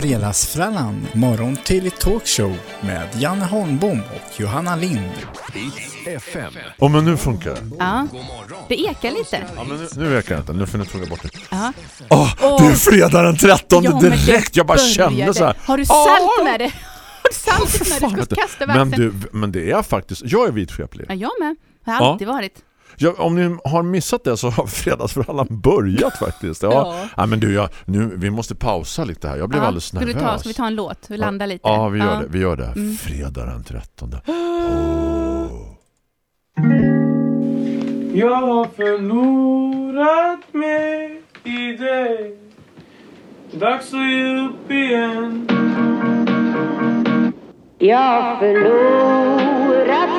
Fredagsfrallan, morgon till talkshow med Janne Holmbom och Johanna Lind. FM. Oh, men nu funkar det. Ja, det ekar lite. Ja, men nu, nu räcker det inte. Nu får ni trycka bort det. Ja. Åh, det är fredag den 13 Ja, men det direkt. Jag bara kände så här. Har du "Ah, salt med dig? Har du salt med fan, dig? vet Du ska kasta Men vaxen. du, men det är faktiskt, jag är vidskeplig. Ja, jag med. Jag har Ja. alltid varit. Ja, om ni har missat det så har fredagsfrallan börjat faktiskt. Ja. Ja. Ja. men du, jag, nu, vi måste pausa lite här. Jag blev Ja. alldeles Ska, nervös. du ta, ska vi ta en låt? Vi landar lite. Ja, vi gör Ja. det. Vi gör det. Mm. Fredag den 13. Oh. Jag har förlorat mig i dig Dags att ge upp igen Jag har förlorat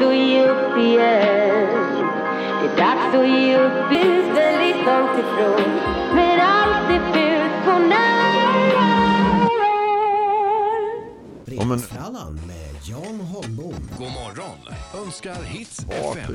Dags att ge upp igen Det är dags att ge upp Ut väldigt långt ifrån Men alltid fult på när Ja, men- önskar Hits Ja, FM.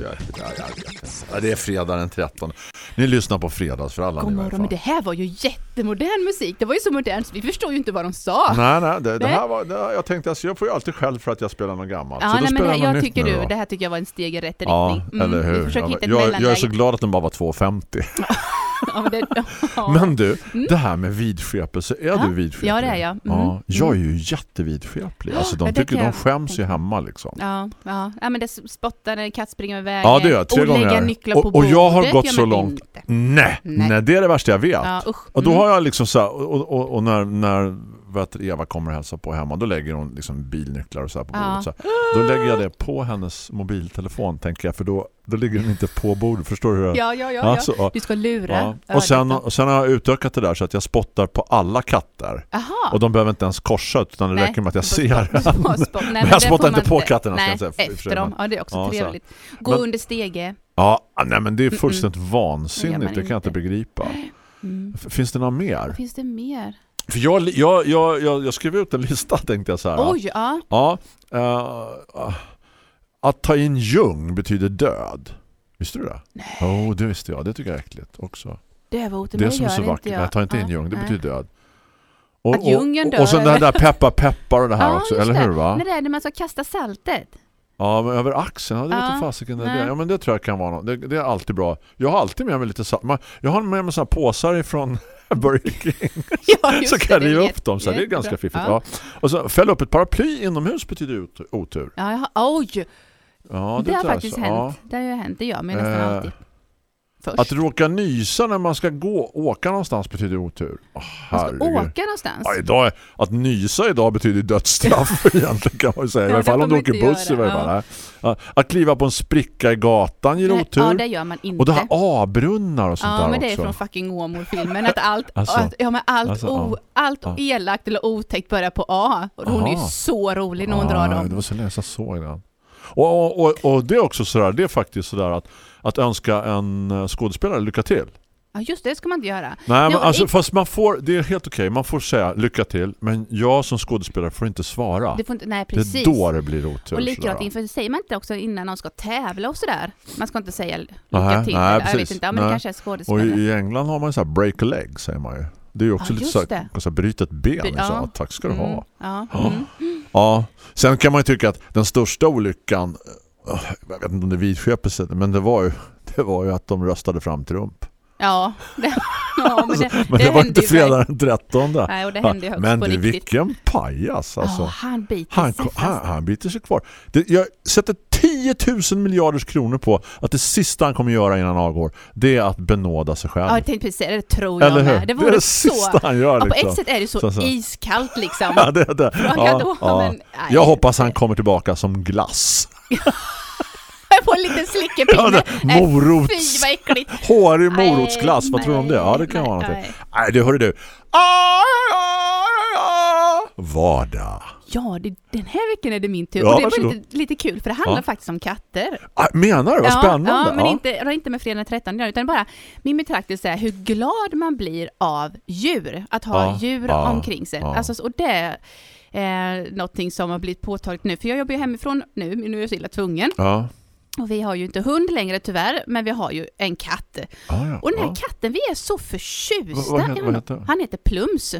Ja, det är fredag den 13. Ni lyssnar på fredagsfrallan God i varje morgon, men det här var ju jättemodern musik. Det var ju så modernt så vi förstår ju inte vad de sa. Nej, nej, det, det här var, det, jag tänkte att jag får ju alltid själv för att jag spelar något gammalt. Ja, så nej, men det, jag jag tycker nu du, det här tycker jag var en steg i rätt Ja, riktning. Mm, eller hur? Ja, jag, jag är så glad att den bara var 2,50. Ja, men det, ja. Men du, det här med vidskepelse, är Ja. du vidskeplig? Ja, det är jag. Mm. Ja, jag är ju jättevidskeplig. Alltså, de tycker de skäms ju hemma liksom. Ja, ja. ja, men det spottar när katt springer vägen. Ja, det gör jag. Tre och lägga nycklar på och, och jag har bordet gått så långt. Nej, nej, Nej. det är det värsta jag vet. Och då Mm. har jag liksom så här, och, och, och när, när vet, Eva kommer och hälsar på hemma, då lägger hon liksom bilnycklar och så på Ja. bordet. Så här. Då lägger jag det på hennes mobiltelefon, tänker jag, för då, då ligger den inte på bordet. Förstår du? Ja, ja, ja. Alltså, ja. ja. Du ska lura. Ja. Ja, Och, sen, och sen har jag utökat det där så att jag spottar på alla katter. Aha. Och de behöver inte ens korsa utan det Nej, räcker med att jag ser. Nej, Men jag spottar inte på katterna, Nej, säga, efter dem. Ja, det är också Ja, trevligt. Gå Men- under stege. Ja, nej men det är fullständigt gör man vansinnigt. Det kan jag inte begripa. Mm. Finns det något mer? Finns det mer? För jag, jag, jag, jag, skrev ut en lista tänkte jag så här. Oj, ja. Ja, eh, att ta in Jung betyder död. Visste du det? Nej. Oh, det visste jag. Det tycker jag är äckligt också. Det var otroligt. Det som är så vackert. jag. Nej, ta inte in Ja, Jung. Det betyder död. Och, Att och, dör, och så det eller? där peppar peppar och det här också. Eller det. hur va? När det är när man ska kasta saltet. Ja, men över axeln. Ja, det Ja, fasiken det det. Ja, men det tror jag kan vara något. Det, det är alltid bra. Jag har alltid med mig lite salt. Jag har med mig såna här påsar ifrån Burger King. Ja, så det, kan det jätte- upp dem. Så det är ganska fiffigt. Ja. Ja. Och så fälla upp ett paraply inomhus betyder otur. Ja, jag har, oj! Ja, det har tror jag faktiskt hänt. Det har ju hänt. Det gör man ju nästan Eh, alltid. Först. Att råka nysa när man ska gå åka någonstans betyder otur. Åh, man ska herregud. åka någonstans. Ja, idag, att nysa idag betyder dödsstraff egentligen kan man säga. I Ja, alla fall om du åker buss i göra. varje. Ja. Att kliva på en spricka i gatan ger Nej, otur. Ja, det gör man inte. och det här A-brunnar och sånt Ja, där men det är också. från fucking Åmål-filmen. Att allt, Alltså. att, ja, men allt, Alltså, o, ja. allt Ja. elakt eller otäckt börjar på A. Och hon är ju Aha. så rolig när hon drar Ja, dem. Det var så jag såg den. Och, och, och, och det är också sådär, det är faktiskt sådär att, att önska en eh, skådespelare lycka till. Ja, just det ska man inte göra. Nej, men och alltså, fast man får, det är helt okej, man får säga lycka till, men jag som skådespelare får inte svara. Det får inte, nej, det precis. är då det blir otur. och likadant inför, säger man inte också innan någon ska tävla och sådär? Man ska inte säga lycka Nej, till. nej, eller, jag vet inte, ja, men Nej. det kanske är Och skådespelare. i, i England har man så här break a leg, säger man ju. Det är ju också Ja, lite så här, det. så här, bryt ett ben. Bry- Liksom. ja. Tack ska du Mm, ha. Ja. Ja. Mm. Ja, sen kan man ju tycka att den största olyckan, eh, jag vet inte om det är vidskepelse, men det var ju, det var ju att de röstade fram Trump. Ja, det, ja, men det, Men det, var hände inte fredag den 13. Nej, och det hände ju högst men på du, vilken pajas alltså. Ja, han biter Han, sig han, han biter sig kvar. Det, jag sätter 10 000 miljarders kronor på att det sista han kommer göra innan han avgår det är att benåda sig själv. Ja, jag tänkte precis det, det tror jag Eller hur? med. Det det är vore det så... sista han gör. Ja, på Liksom. ett sätt är det så, Så, så. iskallt liksom. Ja, det, det. Ja, då, ja. men, nej, Jag hoppas han kommer tillbaka som glass. På en liten slickepinne. Ja, det- Nej, morots. Fy vad äckligt. Hårig Nej, morotsglass, vad tror du om det? Ja, det kan nej, vara någonting. nej. Nej, det hörde du. Ah, ah, ah. Vardag. Ja, det, den här veckan är det min tur. Ja, och det var lite, lite kul för det handlar Ja. faktiskt om katter. Ah, menar du? Vad spännande. Ja, men. Inte, det har inte med fredag den 13 utan bara min betraktelse är hur glad man blir av djur. Att ha Ja, djur ja, omkring sig. Alltså, och det är någonting som har blivit påtagligt nu. För jag jobbar ju hemifrån nu, nu är jag så illa tvungen. Och vi har ju inte hund längre tyvärr, men vi har ju en katt. Ah, ja. Och den här ja. katten, vi är så förtjusta Vad- vad heter- vad heter- Han heter Plums.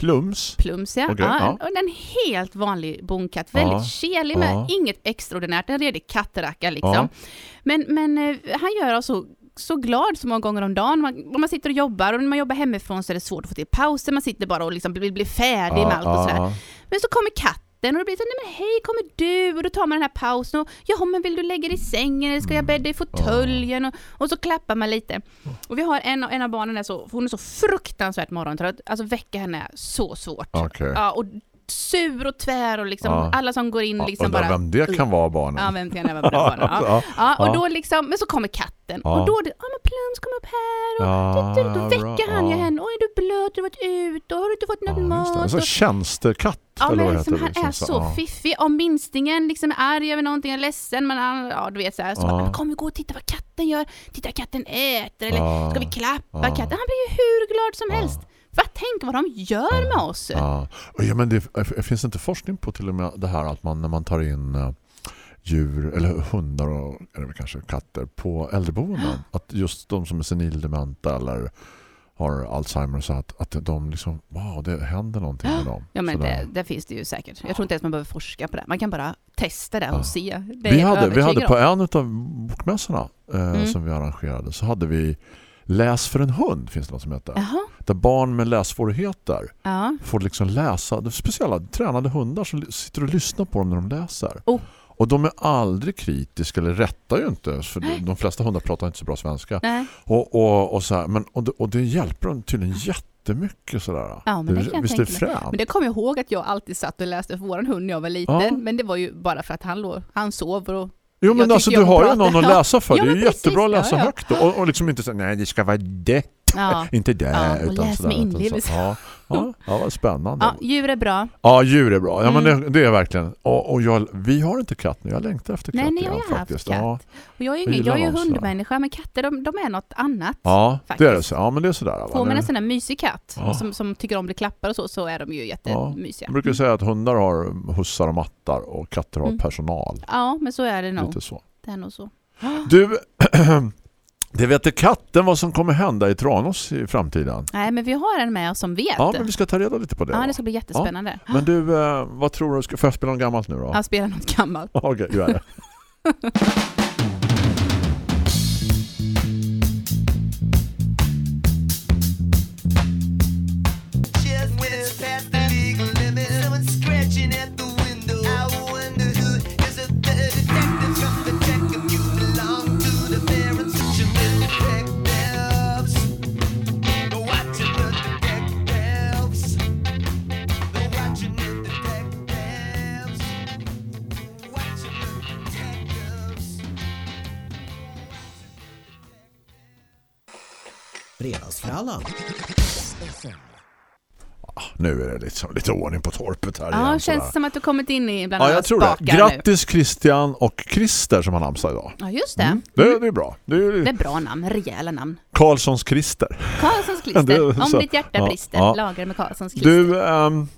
Plums. Plums ja. Okej, ja. ja. Och en helt vanlig bonkatt. Väldigt Ja, kelig med ja. inget extraordinärt. En redig kattracka liksom. Men, men eh, han gör oss så, så glad så många gånger om dagen. Man, man sitter och jobbar och när man jobbar hemifrån så är det svårt att få till pauser. Man sitter bara och liksom vill bli färdig med allt och sådär. Men så kommer katten och det blir så nej men hej kommer du? Och då tar man den här pausen och jaha men vill du lägga dig i sängen eller ska jag bädda i fåtöljen? Och, och så klappar man lite. Och vi har en, en av barnen är så, hon är så fruktansvärt morgontrött. Alltså väcka henne är så svårt. Okej. Ja, och sur och tvär och liksom Ja. alla som går in liksom Undrar bara... vem det kan vara barnen. Ja, vem kan det vara på den barnen? Ja. Ja, Ja, och ja. då liksom, men så kommer katten Ja. och då, ja men Plums kom upp här och Ja, du, då ja, väcker han ju Ja. henne. Oj, är du blöt? Har du varit ute? Har du inte fått Ja, just det. En mat? sån tjänstekatt. Ja men liksom, han är så ja. fiffig. Om minstingen liksom är arg över någonting, är ledsen, men han, ja du vet så här, så Ja. kom vi gå och titta vad katten gör. Titta katten äter, eller Ja. ska vi klappa Ja. katten? Han blir ju hur glad som Ja. helst. För tänk vad de gör med oss. Ja. Ja, men det det finns inte forskning på till och med det här att man när man tar in eh, djur eller hundar och eller kanske katter på äldreboenden att just de som är senildementa eller har Alzheimer så att, att de liksom wow, det händer någonting med dem. Ja men det, det finns det ju säkert. Jag tror inte ens man behöver forska på det. Man kan bara testa det och Ja. se. Det vi hade, vi hade på en av bokmässorna eh, Mm. som vi arrangerade så hade vi Läs för en hund finns det något som heter. Jaha, Där barn med lässvårigheter ja. får liksom läsa. Det är speciella tränade hundar som sitter och lyssnar på dem när de läser. Oh. Och de är aldrig kritiska eller rättar ju inte för Nej. de flesta hundar pratar inte så bra svenska. Nej. Och, och, och, så här, men, och, det, och det hjälper dem tydligen jättemycket sådär. Ja, men det jag visst är det fränt? Men det kommer jag ihåg att jag alltid satt och läste för våran hund när jag var liten. Ja. Men det var ju bara för att han, låg, han sover och Jo men alltså du har ju någon att läsa för. Ja, det är ju jättebra att precis. läsa Ja, ja. högt. Och, och liksom inte säga nej det ska vara det. Ja. Inte det. Ja, utan läs sådär, med utan så- inlevelse. Ja, ja, ja, vad spännande. ja, djur är bra. Ja, djur är bra. Ja, men Mm. det, det är verkligen. Och, och jag, vi har inte katt nu. Jag längtar efter katt Nej, ni har igen, ju haft faktiskt. katt. Och jag är ju, Jag jag är hundmänniska, men katter de, de är något annat. ja det Faktiskt. är det. Så. Ja, men det är sådär. Får man en sån där mysig katt som, som tycker om att bli klappad och så, så är de ju jättemysiga. Jag brukar säga att hundar har hussar och mattar och katter har Mm. personal. Ja, men så är det nog. Lite så. Det är nog så. Du, det vet katten vad som kommer hända i Tranås i framtiden. Nej, men vi har en med oss som vet. Ja, men vi ska ta reda lite på det. Ja, det ska bli jättespännande. Men du, eh, vad tror du? Ska, får jag spela något gammalt nu då? Han spelar något gammalt. Okej, gör det. Fredagsfrallan. Nu är det liksom lite ordning på torpet här Ja, igen. känns sådär. som att du kommit in i bland Ja, alla jag tror det. spakar nu. Grattis Christian och Christer som har namnsdag idag. Ja, just det. Mm. Det, det är bra. Det är Det är bra namn, rejäla namn. Karlssons Christer. Karlssons. Det är Om så. ditt hjärta Ja, brister, ja. lagra med Karlssons klister. Du, ehm,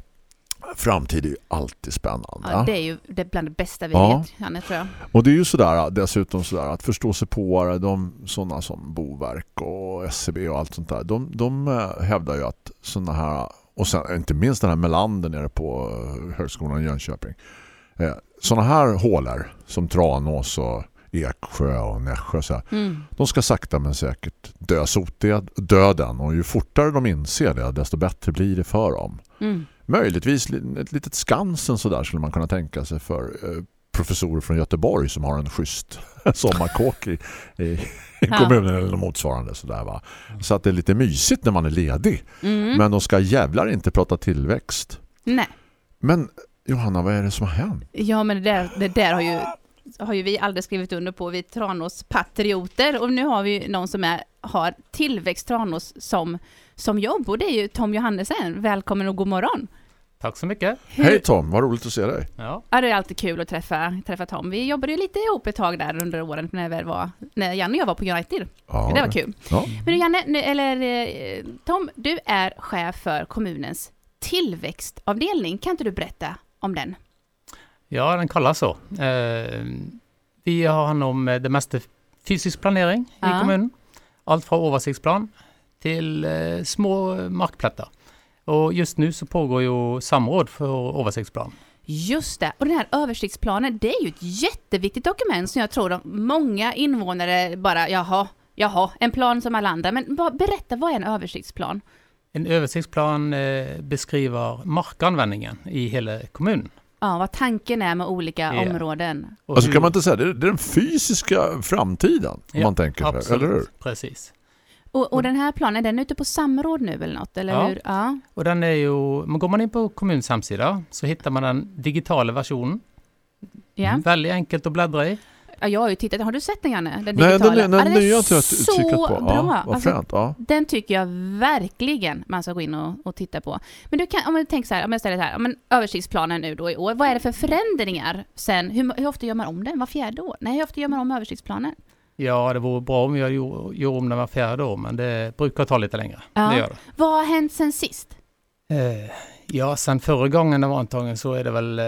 framtid är ju alltid spännande. Ja, det är ju det är bland det bästa vi Ja. vet, Janne, tror jag. Och det är ju sådär, dessutom sådär att förstå sig på de sådana som Boverk och SCB och allt sånt där, de, de eh, hävdar ju att sådana här, och sen inte minst den här Melander nere på eh, högskolan i Jönköping, eh, sådana här hålor som Tranås och Eksjö och Nässjö så här, Mm. de ska sakta men säkert dö sotdöd, döden och ju fortare de inser det desto bättre blir det för dem. Mm. Möjligtvis li- ett litet Skansen så där skulle man kunna tänka sig för eh, professorer från Göteborg som har en schysst sommarkåk i, i, kommunen eller motsvarande sådär va. Så att det är lite mysigt när man är ledig. Mm. Men de ska jävlar inte prata tillväxt. Nej. Men Johanna, vad är det som har hänt? Ja, men det där, det där har ju har ju vi aldrig skrivit under på, vi Tranås patrioter. Och nu har vi någon som är, har tillväxt Tranås som, som jobb och det är ju Tom Johannesen. Välkommen och god morgon. Tack så mycket. Hur- Hej Tom, vad roligt att se dig. Ja, Ja, det är alltid kul att träffa, träffa Tom. Vi jobbade ju lite ihop ett tag där under åren när, vi var, när Janne och jag var på United. Ja, det var kul. Ja. Men du Janne, nu- eller eh, Tom, du är chef för kommunens tillväxtavdelning. Kan inte du berätta om den? ja den kallas så. Eh, vi har hand om eh, det mesta fysisk planering Ja. i kommunen. Allt från översiktsplan till eh, små markplättar. Och just nu så pågår ju samråd för översiktsplan. Just det, och den här översiktsplanen, det är ju ett jätteviktigt dokument som jag tror att många invånare bara, jaha, jaha, en plan som alla andra. Men berätta, vad är en översiktsplan? En översiktsplan eh, beskriver markanvändningen i hela kommunen. Ja, vad tanken är med olika Ja. områden. Och Alltså kan man inte säga, det är, det är den fysiska framtiden om Ja, man tänker sig, Absolut, eller hur? precis. Och, och den här planen, är den ute på samråd nu eller något? Eller Ja. hur? Ja. Och den är ju, men går man in på kommunens hemsida så hittar man den digitala versionen. ja. Väldigt enkelt att bläddra i. ja. Jag har ju tittat, har du sett den Janne? Den Nej, digitala? den, den, Ja, den är nya har jag inte så kikat på. bra! Ja, Alltså, fränt. Ja. Den tycker jag verkligen man ska gå in och, och titta på. Men du kan, om man tänker så här, om jag ställer det här, om en översiktsplanen nu då i år, vad är det för förändringar sen? Hur, hur ofta gör man om den? Var fjärde år? Nej, hur ofta gör man om översiktsplanen? Ja, det vore bra om jag gjorde om den var fjärde år, men det brukar ta lite längre. Ja. Det gör det. Vad har hänt sen sist? Eh, ja, sen förra gången den var antagen så är det väl eh,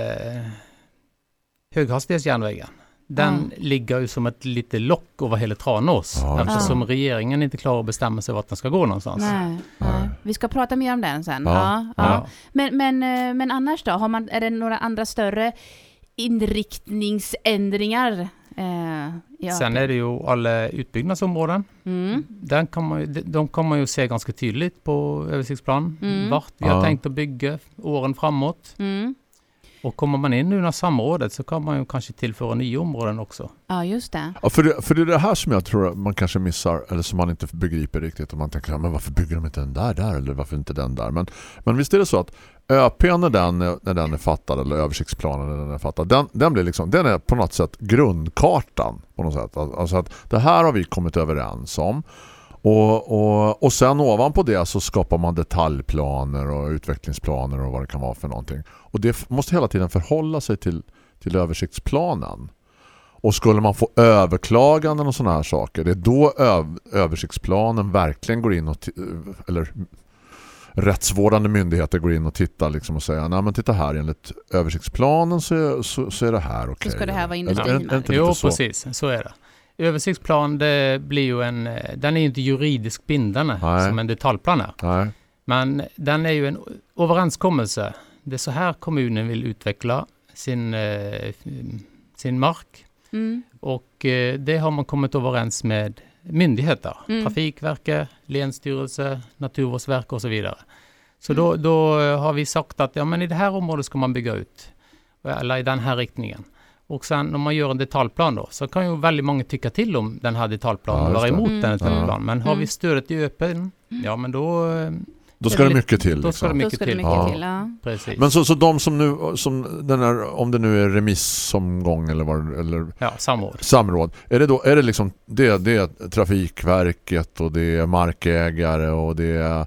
höghastighetsjärnvägen. Den ligger ju som ett litet lock över hela Tranås Ja, eftersom ja. regeringen inte klarar att bestämma sig vart den ska gå någonstans. Nej, nej. Vi ska prata mer om den sen. Ja, Ja, ja. Ja. Men, men, eh, men annars då? Har man, är det några andra större inriktningsändringar? Eh. Sen är det ju alla utbyggnadsområden. Mm. Den kan man, de- de kan man ju se ganska tydligt på översiktsplan. Mm. Vart vi har Ja. tänkt att bygga åren framåt. Mm. Och kommer man in nu när samrådet så kan man ju kanske tillföra nya områden också. Ja, just det. Ja, för, det, för det är det här som jag tror att man kanske missar eller som man inte begriper riktigt och man tänker, men varför bygger de inte den där där eller varför inte den där? Men, men visst är det så att ÖP när den, är- när den är fattad eller översiktsplanen när den är fattad, den, den, blir liksom, den är på något sätt grundkartan på något sätt. Alltså att det här har vi kommit överens om och, och, och sen ovanpå det så skapar man detaljplaner och utvecklingsplaner och vad det kan vara för någonting. Och det måste hela tiden förhålla sig till, till översiktsplanen. Och skulle man få överklaganden och sådana här saker, det är då öv översiktsplanen verkligen går in och eller rättsvårdande myndigheter går in och tittar liksom och säger, nej men titta här, enligt översiktsplanen så är, så, så är det här okej. ska det här vara Eller- är är industrimark. inte Jo, så? precis. Så är det. Översiktsplan, det blir ju en, eh, den är ju inte juridiskt bindande Nej. som en detaljplan är. Nej. Men den är ju en överenskommelse. Det är så här kommunen vill utveckla sin, eh, sin mark. Mm. Och eh, det har man kommit överens med myndigheter. Mm. Trafikverket, Länsstyrelse, Naturvårdsverket och så vidare. Så Mm. då, då har vi sagt att ja, men i det här området ska man bygga ut. Eller i den här riktningen. Och sen om man gör en detaljplan då, så kan ju väldigt många tycka till om den här detaljplanen Ja, och just vara emot Mm. den detaljplanen. Ja. Men har vi Mm. stödet i öppen, ja men då... Då ska det mycket till. Då ska det Liksom. Då mycket ska det till. mycket Ja. till. Ja. Precis. Men så, så de som nu, som den här, om det nu är remissomgång eller, vad, eller Ja, samråd. samråd, är det då är det liksom det, det är Trafikverket och det är markägare och det är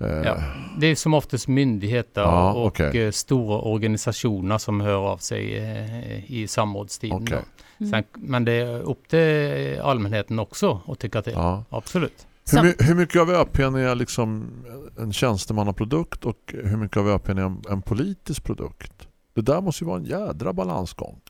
Ja. Det är som oftast myndigheter Ja, och okej. eh, stora organisationer som hör av sig eh, i samrådstiden. Okej. då. Sen, men det är upp till allmänheten också att tycka till. ja. Absolut. Hur, hur mycket av ÖPn är liksom en tjänstemannaprodukt och hur mycket av ÖPn är en, en politisk produkt? Det där måste ju vara en jädra balansgång.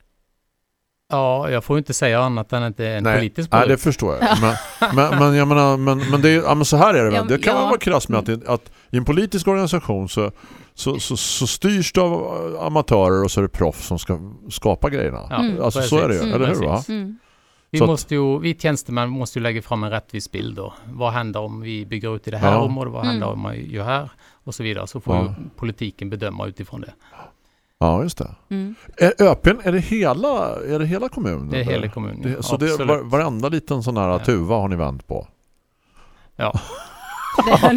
Ja, jag får inte säga annat än att det är en politisk Nej, det produkt. förstår jag. Men, men, men jag menar, men, men, det är, ja, men så här är det väl. Det kan ja. man vara krass med att, att i en politisk organisation så, så, så, så styrs det av amatörer och så är det proffs som ska skapa grejerna. Ja, Mm. Alltså så är det ju, Mm. eller hur va? Precis. Mm. Vi, måste ju, vi tjänstemän måste ju lägga fram en rättvis bild då. Vad händer om vi bygger ut i det här Ja. området? Vad händer Mm. om man gör här? Och så vidare. Så får Ja. ju politiken bedöma utifrån det. Ja, just det. Mm. Är ÖPn, är det hela, är det hela kommunen? Det är hela kommunen. Det, så det var, varenda liten sån här Ja. tuva har ni vänt på. Ja,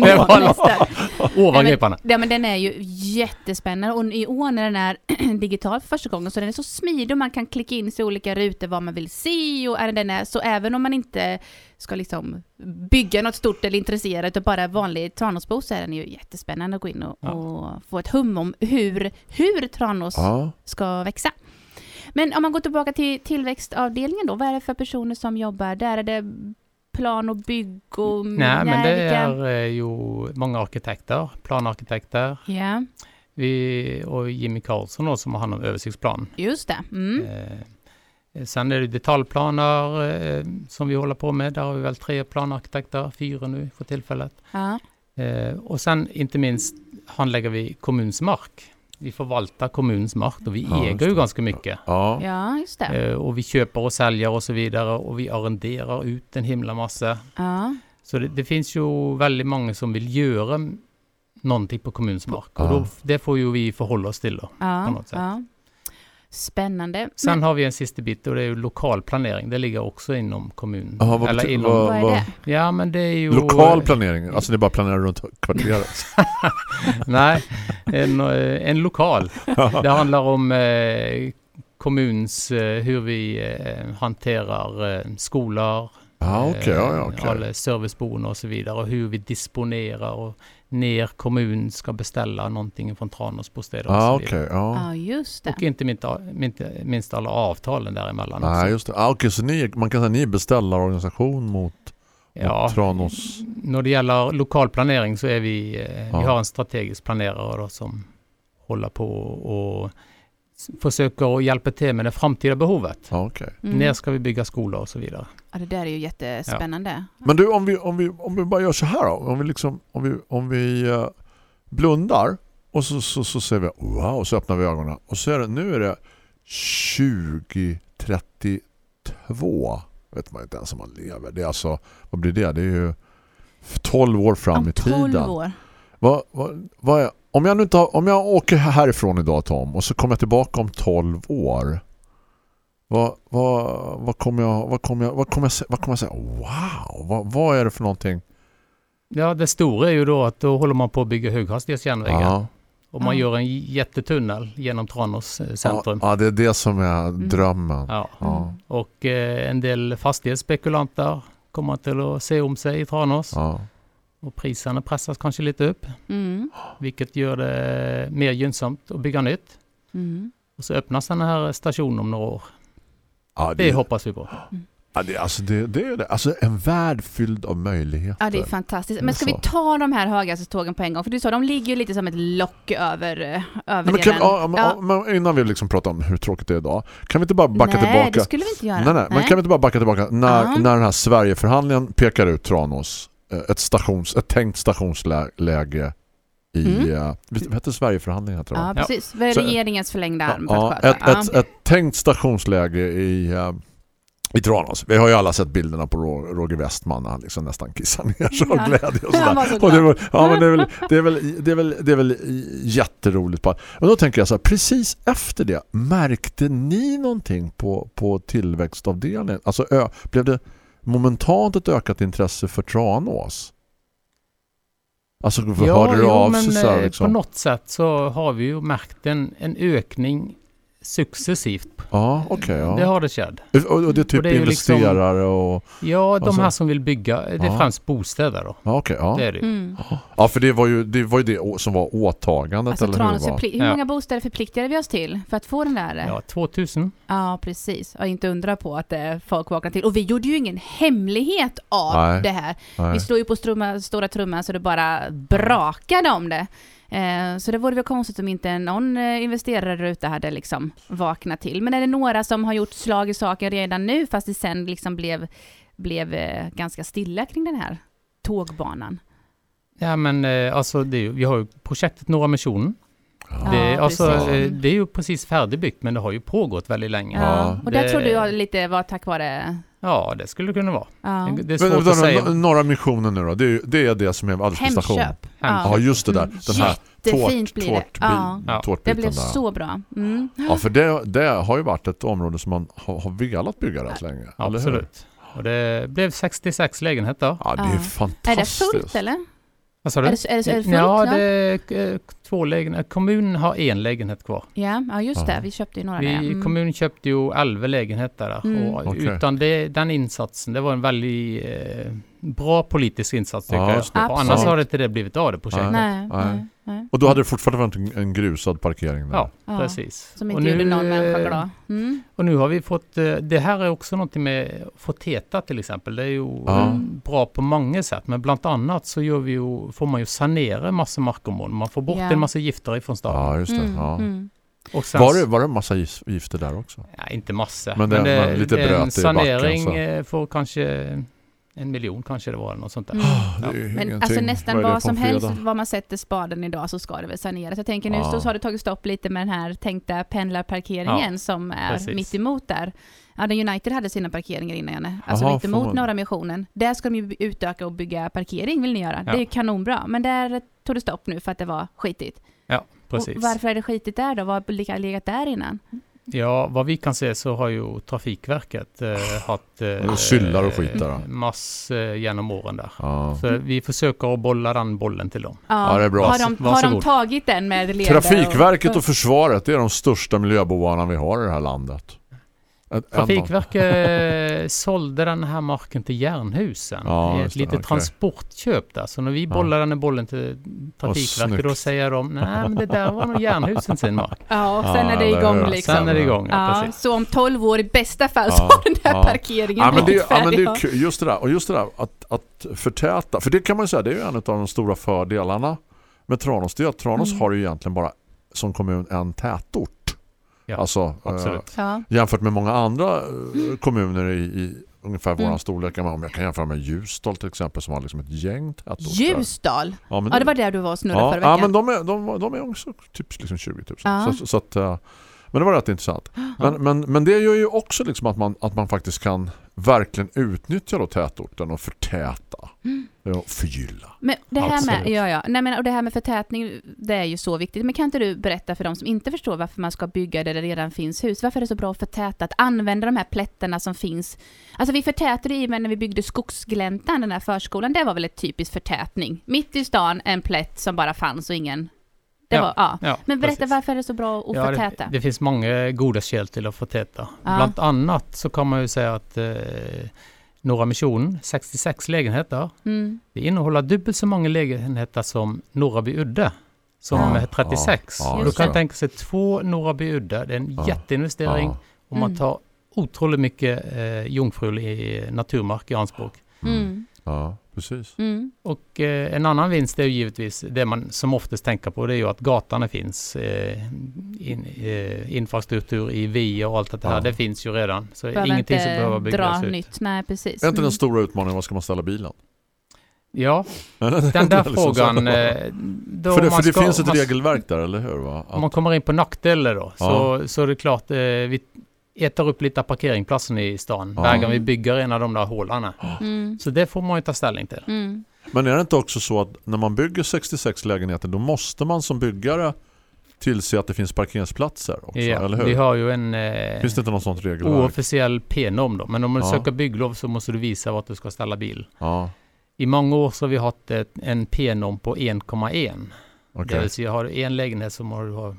Det var- nästan. men, ja, men den är ju jättespännande och i år när den är digital för första gången så den är så smidig och man kan klicka in sig i olika rutor vad man vill se och är den är så även om man inte ska liksom bygga något stort eller intresserad utan bara vanlig Tranåsbo så är den ju jättespännande att gå in och, Ja. och få ett hum om hur, hur Tranås Ja. ska växa. Men om man går tillbaka till tillväxtavdelningen då, vad är det för personer som jobbar där? Är det plan och bygg och... Nej, men det är eh, ju många arkitekter, planarkitekter. Ja, Vi, och Jimmy Karlsson då, som har hand om översiktsplan. just det. Mm. Eh, Sen är det detaljplaner eh, som vi håller på med. Där har vi väl tre planarkitekter, fyra nu för tillfället. Ja. Eh, och sen inte minst handlägger vi kommunens mark. Vi förvaltar kommunens mark och vi Ja, äger ju ganska mycket. Ja. ja, just det. Eh, och vi köper och säljer och så vidare och vi arrenderar ut en himla massa. Ja. Så det, det finns ju väldigt många som vill göra någonting på kommunens mark. Och då, det får ju vi förhålla oss till då. på något sätt. Spännande. Sen Men, har vi en sista bit och det är ju lokal planering. Det ligger också inom kommunen. Jaha, vad Eller inom, vad- vad är det? Ja men det är ju... Lokal planering, alltså det är bara planera runt kvarteret. Nej, en, eh, en lokal. Det handlar om eh, kommuns, eh, hur vi eh, hanterar eh, skolor, Ja, okej, ja, okej. alla serviceboenden och så vidare och hur vi disponerar och när kommun ska beställa någonting från Tranåsbostäder och så okej, vidare. ja. Ja, just det. Och inte minst, inte minst alla avtalen däremellan Nej, också. just det. Ah, okej, så ni, man kan säga att ni är beställarorganisation mot, Ja, mot Tranås. när det gäller lokal planering så är vi, Ja. vi har en strategisk planerare då, som håller på och försöker att hjälpa till med det framtida behovet. Ja, okej. Mm. När ska vi bygga skolor och så vidare. Ja, det där är ju jättespännande. Men du, om vi, om, vi, om vi bara gör så här då. Om vi, liksom, om vi, om vi eh, blundar och så, så, så säger vi wow, och så öppnar vi ögonen. Och så är det, nu är det 2032. Vet man inte ens om man lever. Det är alltså, vad blir det? Det är ju 12 år fram Om i 12 tiden. år. Vad, vad, vad är, om, jag nu inte har, om jag åker härifrån idag Tom och så kommer jag tillbaka om 12 år. Vad, vad, vad kommer jag vad kommer jag vad kommer jag, vad kommer jag säga? Wow, vad, vad är det för någonting? Ja, det stora är ju då att då håller man på att bygga höghastighetsjärnvägar. Ja, Och man Ja. gör en jättetunnel genom Tranås eh, ja, centrum. ja, det är det som är drömmen. Ja. Ja, Och eh, en del fastighetsspekulanter kommer till att se om sig i Tranås. ja. Och priserna pressas kanske lite upp. Mm. Vilket gör det mer gynnsamt att bygga nytt. Mm. Och så öppnas den här stationen om några år. Ja, Det hoppas vi på. ja, det, alltså, det, det är det. Alltså en värld fylld av möjligheter. Ja, det är fantastiskt. Det Men ska vi ta de här höghastighetstågen på en gång? För du sa, de ligger ju lite som ett lock över, eh, över Nej, men kan, ja, men, Ja. men innan vi liksom pratar om hur tråkigt det är idag kan vi inte bara backa nej, tillbaka det skulle vi inte göra. Nej, nej, men kan vi inte bara backa tillbaka när, Ja. när den här Sverigeförhandlingen pekar ut Tranås ett, stations, ett tänkt stationsläge i, Mm. eh, vad heter Sverigeförhandlingen heter det va? Ja, precis. Är Så- regeringens förlängda arm för ja, att sköta? ett, ett, ett tänkt stationsläge i, eh, i Tranås. Vi har ju alla sett bilderna på Ro- Roger Westman när han liksom nästan kissar ner sig av Ja. glädje och sådär. så Och det, glad. var, ja, men det, är väl, det, är väl, det, är väl, det är väl jätteroligt. På. Och då tänker jag så här, precis efter det, märkte ni någonting på, på tillväxtavdelningen? Alltså ö, blev det momentant ett ökat intresse för Tranås? Alltså hörde det av sig så här, eh, liksom? på något sätt så har vi ju märkt en, en ökning successivt. Ja, okej. ja. Det har det skett. och, och det är typ Och det är ju liksom- investerare och... Ja, de Alltså- här som vill bygga, det Ja. främst bostäder då. Ja, okej. ja. Det är det. Mm. Ja, för det var ju det, var ju det som var åtagandet, Alltså, eller hur var? hur Ja. många bostäder förpliktigade vi oss till för att få den där? Ja, Ja, 2000. precis. Och inte undra på att eh, folk vaknar till. Och vi gjorde ju ingen hemlighet av Nej. det här. Nej. Vi slog ju på strumma, stora trumman så det bara brakade om det. Eh, så det vore väl konstigt om inte någon eh, investerare där ute hade liksom vaknat till. Men är det några som har gjort slag i saken redan nu fast det sen liksom blev, blev eh, ganska stilla kring den här tågbanan? Ja, men eh, alltså det vi har ju projektet Norra Missionen. Det, Ja, alltså, precis. eh, det är ju precis färdigbyggt, men det har ju pågått väldigt länge. Ja, och där det, trodde jag lite var tack vare... Ja, det skulle kunna vara. Ja. Det är Men, svårt att vänta, säga. no- Norra missionen nu då, det är, det är det som är Allsby station. Hemköp. Ja, just det där. Mm. Den här Jättefint tårt, blir det. tårt, Ja. Ja. Det blev där. så bra. Mm. Ja, för det, det har ju varit ett område som man har, har velat bygga rätt länge. eller hur? Absolut. Och det blev 66 lägenheter. Ja, det är Ja. Är det fantastiskt. fullt eller? Vad sa du? Är det, är det, är det fullt? ja, det är eh, två lägenheter. Kommunen har en lägenhet kvar. Ja, ja, just det. Vi köpte ju några Vi, där. Mm. Kommunen köpte ju 11 lägenheter där. Mm. Och Okej. Utan det, den insatsen, det var en väldigt eh, bra politisk insats tycker Ja, jag. annars har det inte det blivit av det projektet. Nej, Nej. nej, nej. Och då hade det fortfarande varit en, en grusad parkering där. Ja, Ja, precis. Som Och inte gjorde någon människa glad. Mm. Och nu har vi fått, eh, det här är också någonting med Foteta till exempel. Det är ju Ja. bra på många sätt. Men bland annat så gör vi ju, får man ju sanera en massa markområden. Man får bort Ja. en massa gifter ifrån staden. Ja, just det. Mm, Ja. mm. Och sen, Var det, var det en massa gifter där också? Ja, inte massor. Men det- men lite bröt i en backen, sanering så. eh, får kanske en miljon kanske det var, något sånt där. Mm. Är ju Men alltså nästan Vad som helst, var man sätter spaden idag så ska det väl saneras. Jag tänker nu Ja. så har det tagit stopp lite med den här tänkta pendlarparkeringen som är precis. mitt emot där. Ja, den United hade sina parkeringar innan, Janne. Alltså Jaha, mitt emot Norra Missionen. Där ska de ju utöka och bygga parkering vill ni göra. Det är Ja. kanonbra. Men där tog det stopp nu för att det var skitigt. Ja, precis. Och varför är det skitigt där då? Vad har legat där innan? Ja, vad vi kan se så har ju Trafikverket eh, haft eh, Och syllar och skit där, då. mass eh, genom åren där. Ja. Så vi försöker att bolla den bollen till dem. Ja, det är bra. Har de, har de tagit den med ledare? Trafikverket och försvaret det är de största miljöbovarna vi har i det här landet. Trafikverket sålde den här marken till Jernhusen Ja, ett det, litet okej. transportköp där. Så när vi bollar den bollen till Trafikverket då snyggt. säger de nej men det där var nog Jernhusen sin mark. Ja, och sen Ja, är det det igång är- liksom. Sen är det igång, ja, Ja, precis. så om 12 år i bästa fall så Ja, har den där ja. parkeringen Ja, men det, ja, men det är just det där. Och just det där att, att förtäta. För det kan man ju säga, det är ju en av de stora fördelarna med Tranås. Det är att Tranås Mm. har ju egentligen bara som kommun en tätort. Ja, alltså, absolut. Eh, Ja. jämfört med många andra eh, kommuner i, i ungefär våran Mm. storlek. Om jag kan jämföra med Ljusdal till exempel som har liksom ett gäng tätorter. Ljusdal? Ja, men Ja, det var där du var och snurrade ja, förra ja, veckan. men de är, de, de är också typ liksom 20 000. Ja. Så, så att, eh, men det var rätt intressant. Men, men, men det gör ju också liksom att, man, att man faktiskt kan verkligen utnyttja då tätorten och förtäta och förgylla. Men det här med, ja, ja. Nej, men, och det här med förtätning, det är ju så viktigt. Men kan inte du berätta för de som inte förstår varför man ska bygga där det redan finns hus? Varför är det så bra att förtäta? Att använda de här plättarna som finns. Alltså vi förtätade i när vi byggde Skogsgläntan, den här förskolan. Det var väl ett typiskt förtätning. Mitt i stan, en plätt som bara fanns och ingen... Det Ja, var, ja. ja, Men berätta, precis. varför är det så bra att Ja, förtäta? det, det finns många goda skäl till att förtäta. Ja. Bland annat så kan man ju säga att eh, Norra Mission, 66 lägenheter, Mm. det innehåller dubbelt så många lägenheter som Norraby Udde, som Ja. är 36. Ja, Då just kan tänka sig två Norraby Udde, det är en Ja. jätteinvestering Ja. och man Mm. tar otroligt mycket eh, jungfrulig naturmark i anspråk. Mm. Ja, precis. Mm. Och eh, en annan vinst är ju givetvis det man som oftast tänker på det är ju att gatorna finns. Eh, in, eh, infrastruktur i VIA och allt det här, Ja. det finns ju redan. Så Behöver ingenting som behöver dra byggas ut. nytt. Nej, precis. Är inte Mm. den stora utmaningen, var ska man ställa bilen? Ja, Den där frågan. Eh, då för det, man för det ska- finns ett man- regelverk där, eller hur? Va? Om man Att, kommer in på nackdelar då, Ja. så, så är det klart, eh, vi äter upp lite parkeringsplatser i stan. Ja. Vägen vi bygger en av de där hålarna. Mm. Så det får man ju ta ställning till. Mm. men är det inte också så att när man bygger 66 lägenheter, då måste man som byggare tillse att det finns parkeringsplatser också, Ja, eller hur? vi har ju en eh, Finns det inte något sånt regelverk? oofficiell P-norm då, men om du Ja. söker bygglov så måste du visa vart du ska ställa bil. Ja, I många år så har vi haft ett, en P-norm på 1,1. okej. Det vill säga har du en lägenhet har du har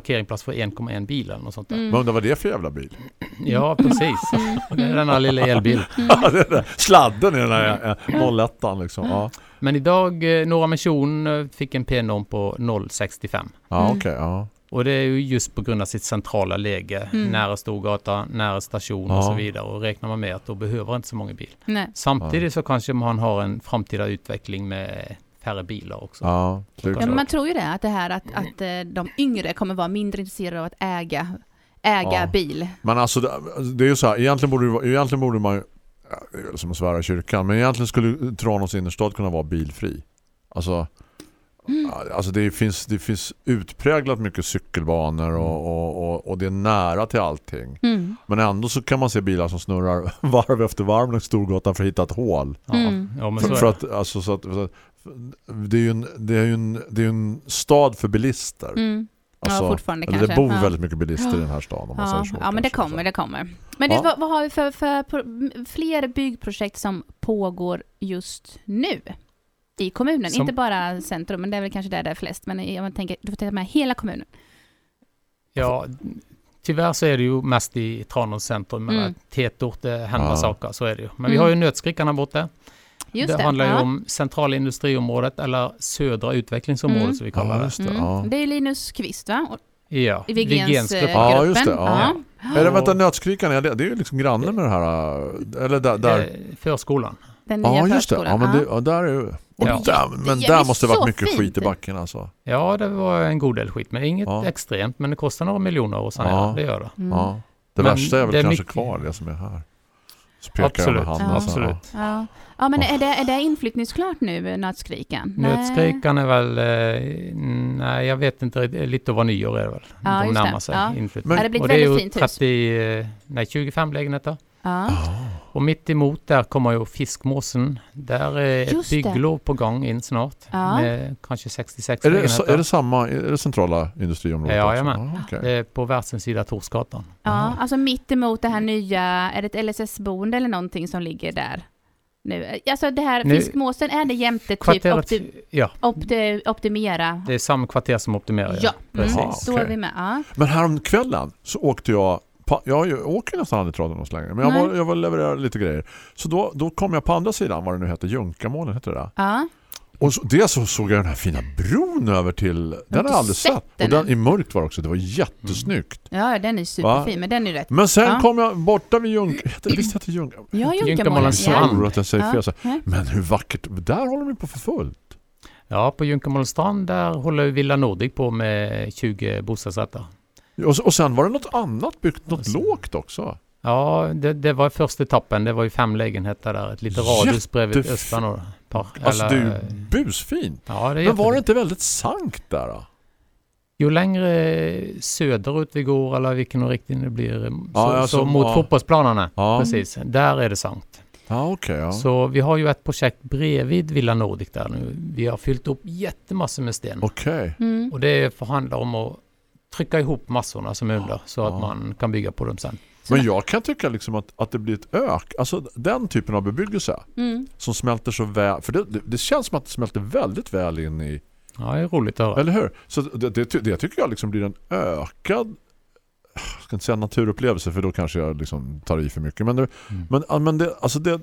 parkeringsplats för 1,1 bil eller något sånt där. Mm. Men vad var det för jävla bil? Ja, precis. Det är den här lilla elbil. Är det. Sladden i den här eh, 01 liksom. Ja, Men idag, eh, Norra Mission eh, fick en P-norm på 0,65. ja Mm. okej. ja. Och det är ju just på grund av sitt centrala läge, Mm. nära Storgata, nära station Ja. och så vidare. Och räknar man med att då behöver inte så många bil. Nej. Samtidigt så kanske man har en framtida utveckling med färre bilar också. Ja, Ja, men man tror ju det, att det här att, att eh, de yngre kommer vara mindre intresserade av att äga, äga Ja. bil. Men alltså det, det är ju så här, egentligen borde, egentligen borde man som att svära kyrkan, men egentligen skulle Tranås innerstad kunna vara bilfri. Alltså, Mm. alltså det, finns, det finns utpräglat mycket cykelbanor och, och, och, och det är nära till allting. Mm. Men ändå så kan man se bilar som snurrar varv efter varv längs Storgatan för att hitta ett hål. Mm. ja men så För, för att, alltså, så att det är ju en, det är ju en, det är en stad för bilister. Mm. Alltså, ja, fortfarande kanske. det bor ja. väldigt mycket bilister i den här staden om man Ja, säger så. ja men det kanske. kommer, det kommer. Men Ja. du, vad, vad har vi för, för, fler byggprojekt som pågår just nu? I kommunen, Som- inte bara centrum, men det är väl kanske där det är flest. Men jag tänker, du får ta med hela kommunen. Ja, tyvärr så är det ju mest i Tranås centrum. Mm. Mm. Tätort, det händer Ja. saker, så är det ju. Men vi Mm. har ju nötskrickarna borta. Just det, det. handlar ju ja. om centrala industriområdet eller södra utvecklingsområdet Mm. som vi kallar Ja, det. just det. Mm. Ja. Det är Linus Kvist va? Och- Ja, grupp. Ja, just det, ja. Ja. Är det, vänta, nötskrikan, är det, det är ju liksom granne med det här, eller där, där Eh, Förskolan. Den nya Ja, just det. Ja, men, Ja. det, ja, där är ju... Och blir där, men där måste det varit så mycket fint. skit i backen alltså. Ja, det var en god del skit, men inget Ja. extremt. Men det kostar några miljoner att sanera, Ja. det gör det. Mm. Ja. Det Men värsta är väl är kanske mycket- kvar det som är här. Så pekar jag med Absolut, handen. Ja. absolut. Ja. ja, men är det, är det inflyttningsklart nu, Nötskrikan? Nötskrikan är väl, eh, nej jag vet inte, lite över nyår är det väl. Ja, De närmar sig Ja. inflyttning. Men- Och det är väldigt ju fint hus. 30, eh, nej 25 lägenheter. Ja. Och mitt emot där kommer ju Fiskmåsen. Där är ett det. bygglov på gång in snart. Ja. Med kanske 66 Är det, lägenheter. är det samma, är det centrala industriområdet Ja, jajamän. Ja, okej. Det är på Världshemsida Torsgatan. ja, alltså mitt emot det här nya, är det ett LSS-boende eller någonting som ligger där? Nu. Alltså det här Nu- fiskmåsen, är det jämte typ opti, ja, opti, Optimera? det är samma kvarter som Optimera. Ja, precis. mm, Precis. då är Okej. vi med. Ja. Men häromkvällen så åkte jag jag åker nästan aldrig Tranås längre men jag Nej. var, jag var levererade lite grejer. Så då, då kom jag på andra sidan vad det nu heter, Junkamålen heter det där. Ja. Och så, det så såg jag den här fina bron över till, den har inte jag aldrig sett sett. den Och den i mörkt var också, det var jättesnyggt. ja, den är superfin, Va? men den är rätt. Men sen Ja. kom jag borta vid Junk, heter, visst heter Junk? Ja, Junkamålen Junkamålen. strand. Tror att jag säger Ja. fel. Ja. Men hur vackert, där håller de på för fullt. Ja, på Junkamålstrand där håller Villa Nordic på med 20 bostadsrätter. Och, så- och sen var det något annat byggt, något Alltså. lågt också. Ja, det, det var första etappen. Det var ju fem lägenheter där. Ett litet radhus bredvid par, Alltså det är ju busfint. Ja, det är Men var det inte väldigt sankt där då? Ju längre söderut vi går eller vilken riktning det blir, så, Ja, alltså, så mot ja. fotbollsplanerna, Ja. precis, där är det sankt. Ja, okej. ja. Så vi har ju ett projekt bredvid Villa Nordic där nu. Vi har fyllt upp jättemassor med sten. Okej. Mm. Och det förhandlar om att trycka ihop massorna som är under så att man kan bygga på dem sen. Men jag kan tycka liksom att, att det blir ett ök. Alltså den typen av bebyggelse Mm. som smälter så väl. För det, det, det känns som att det smälter väldigt väl in i... Ja, det är roligt att höra. Eller hur? Så det, det, det tycker jag liksom blir en ökad... Jag ska inte säga naturupplevelse för då kanske jag liksom tar i för mycket. Men det, Mm. men, men det, alltså det,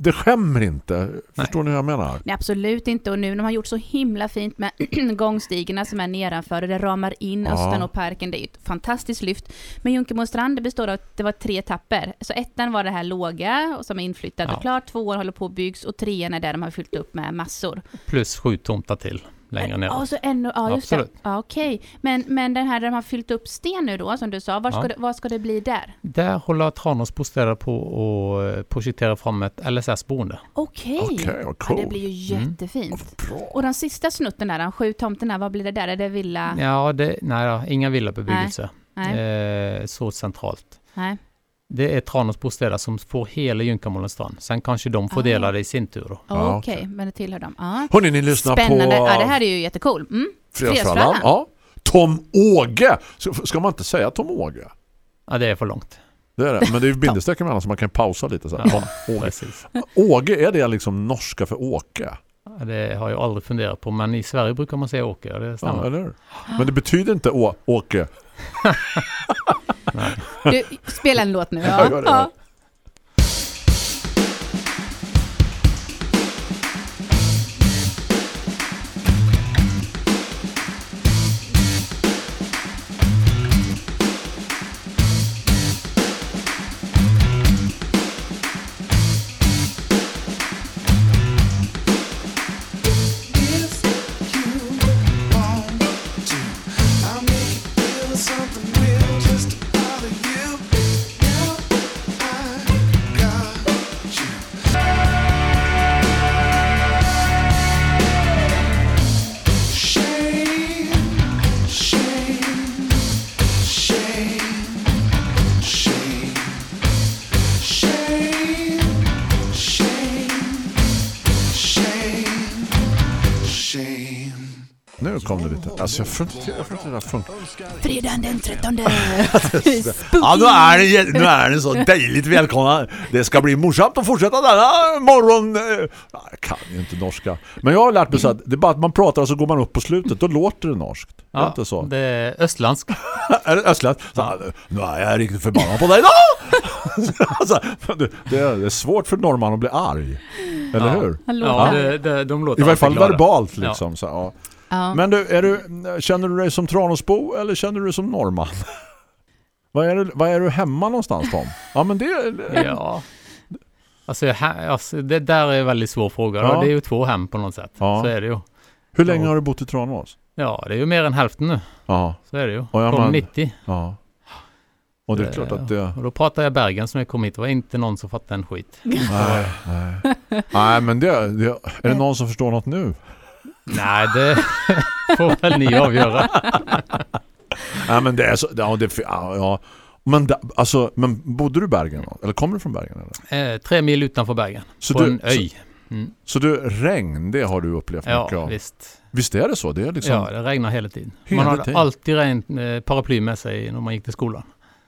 det skämmer inte. Förstår ni hur jag menar? Nej, absolut inte. Och nu när de har gjort så himla fint med gångstigerna som är nedanför och det ramar in Ja. Östan och parken. Det är ett fantastiskt lyft. Men Junkermostrand det består av att det var tre etapper. Så ettan var det här låga och som är inflyttad Ja. och klart. Tvåan håller på att byggs och trean är där de har fyllt upp med massor. Plus sju tomtar till längre ner. Ja, så ännu, ja just Absolut. det. Ja, okej. Men, men den här där de har fyllt upp sten nu då, som du sa, var ska, Ja. det, vad ska det bli där? Där håller Tranås bostäder på att eh, projektera fram ett LSS-boende. Okej. Okej, vad Ja, coolt. det blir ju Mm. jättefint. Bra. Och den sista snutten där, de sju tomterna, vad blir det där? Är det villa? Ja, det, nej, då, inga villabebyggelse. Nej. Eh, så centralt. Nej. Det är Tranås bostäder som får hela Junkamålens strand. Sen kanske de får Ah. dela det i sin tur. Då. Ja, Okej, okej. men det tillhör dem. Ja. Hörrni, ni lyssnar Spännande. på Ja, det här är ju jättecool. Mm. Fredagsfrallan. Ja. Tom Åge. Ska, man inte säga Tom Åge? Ja, det är för långt. Det är det. Men det är ju bindestreck emellan så man kan pausa lite. Så här. Tom Åge. Åge, är det liksom norska för Åke? Ja, Det har jag aldrig funderat på, men i Sverige brukar man säga Åke. Det Ja, eller? Men det betyder inte å, Åke. Du, spela en låt nu. Ja, Ja. Alltså jag får inte, jag får inte det där funkar. Fredagen den 13. Ja, nu är, det, nu är det så dejligt välkomna. Det ska bli morsamt att fortsätta denna morgon. eh, ja, Jag kan ju inte norska. Men jag har lärt mig så att det är bara att man pratar och så går man upp på slutet. Då låter det norskt. är det inte så? det är östländsk. Är det östländskt? Så, här, Nu är jag riktigt förbannad på dig då! alltså, det, det är- är svårt för norrman att bli arg. Eller Ja. hur? Ja, det, det, de låter I varje fall glada. verbalt liksom. Så, ja. Ja. Men du, är du, känner du dig som Tranåsbo eller känner du dig som norrman? vad, är du, vad är du hemma någonstans Tom? Ja men det Ja, Alltså, här, alltså det där är en väldigt svår fråga. Ja. Det är ju två hem på något sätt. Ja. Så är det ju. Hur länge har du bott i Tranås? Ja, det är ju mer än hälften nu. Ja, Så är det ju. Ja, Från men- 90. ja. Och det är klart att det... Och då pratar jag Bergen som jag kom hit. Det var inte någon som fattade en skit. Nej, nej. nej men det, det... Är det någon som förstår något nu? Nej, det får väl ni avgöra. Nej, men det är så... Ja, det, ja, ja. Men, da, alltså, men bodde du i Bergen? Eller kommer du från Bergen? Eller? Eh, tre mil utanför Bergen. Så på du- en öj. Mm. Så du, regn, det har du upplevt Ja, mycket av? visst. Visst är det så? Det är liksom... Ja, det regnar hela tiden. Hela man hade tiden. alltid regn, eh, paraply med sig när man gick till skolan.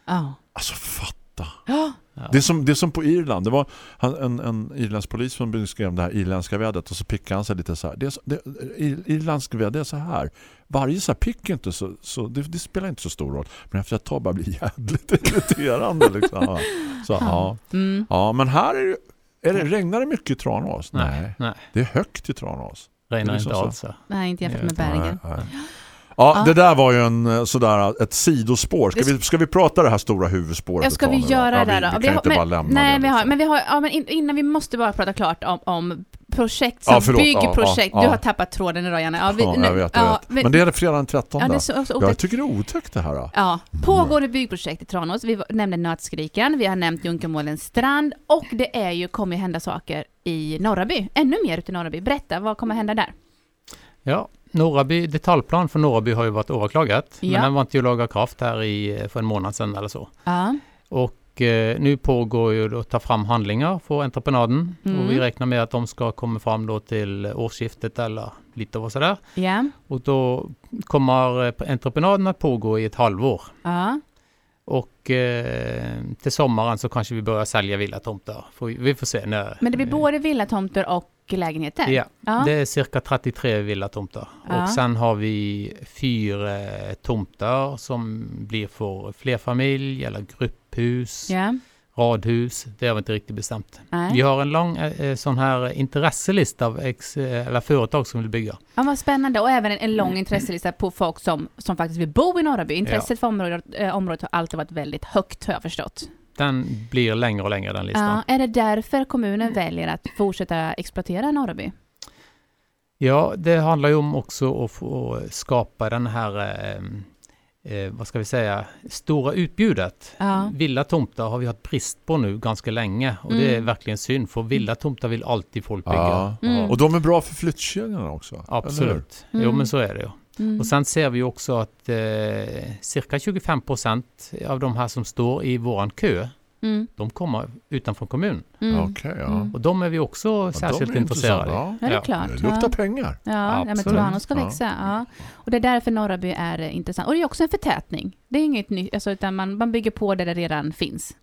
Ja. Alltså fatta. Ja. Ja. Det är, som, det är som på Irland. Det var han, en, en irländsk polis som beskrev det här irländska vädret och så pickade han sig lite så här. Det är, så- det, ir- irländska väder är så här. Varje så här pick inte så, så det, det spelar inte så stor roll. Men efter ett tag bara blir jävligt irriterande. Liksom. Så, ja. Mm. ja, men här är det, är det, regnar det mycket i Tranås? Nej, nej. Det är högt i Tranås. Regnar Det är inte liksom alls. Nej, inte jämfört med Bergen. Nej, nej. Ja, Ja. det där var ju en eh, sådär ett sidospår. Ska vi, ska vi prata det här stora huvudspåret? Ja, ska vi göra ja, det vi, där då? Vi kan har- inte men, bara lämna nej, det. vi har, liksom. men vi har, ja, men innan vi måste bara prata klart om, om projekt Ja, som förlåt. byggprojekt. Ja, ja, Du ja. har tappat tråden idag, Janne. Ja, vi- Ja, jag vet, jag ja, vet. Men det är det fredag den 13. Ja, så, så jag tycker det är otäckt det här. Då. Ja, pågående byggprojekt i Tranås. Vi var- nämnde Nötskrikan, vi har nämnt Junkermålens strand och det är ju, kommer ju hända saker i Norraby. Ännu mer ute i Norraby. Berätta, vad kommer hända där? Ja, Norraby, detaljplan för Norraby har ju varit överklagat. Ja. Men den var inte ju laga kraft här i, för en månad sedan eller så. Ja, Och eh, nu pågår ju då att ta fram handlingar för entreprenaden. Mm. Och vi räknar med att de ska komma fram då till årsskiftet eller lite av sådär. ja, Och då kommer eh, entreprenaden att pågå i ett halvår. ja. Och eh, till sommaren så kanske vi börjar sälja villatomter. Vi får se när. Men det blir både villatomter och lägenheter? Ja, Ja. det är cirka 33 villatomter. Ja. Och sen har vi fyra eh, tomter som blir för flerfamilj eller grupphus, Ja, radhus. Det har vi inte riktigt bestämt. nej. Vi har en lång eh, eh, sån här intresselista av ex, eller företag som vill bygga. Ja, vad spännande. Och även en, en lång intresselista på folk som, som faktiskt vill bo i Norraby. Intresset för området, eh, området har alltid varit väldigt högt, har jag förstått. Den blir längre och längre den listan. Ja, är det därför kommunen väljer att fortsätta exploatera Norraby? Ja, det handlar ju om också att få skapa den här, eh, eh, vad ska vi säga, stora utbudet. Ja. Villatomtar har vi haft brist på nu ganska länge och det är Mm. verkligen synd för villatomtar vill alltid folk bygga. Ja. Mm. Och de är bra för flyttkedjorna också. Absolut. Jo Mm. men så är det ju. Mm. Och sen ser vi också att eh, cirka 25 procent av de här som står i våran kö, Mm. de kommer utanför kommun. Mm. Okej, ja. Mm. Och de är vi också Ja, särskilt de är intresserade i. Ja, det är klart. Det luktar pengar. Ja, ja men Absolut. Tranås ska växa. Ja. Och det är därför Norraby är eh, intressant. Och det är också en förtätning. Det är inget nytt, alltså, utan man, man bygger på där det redan finns.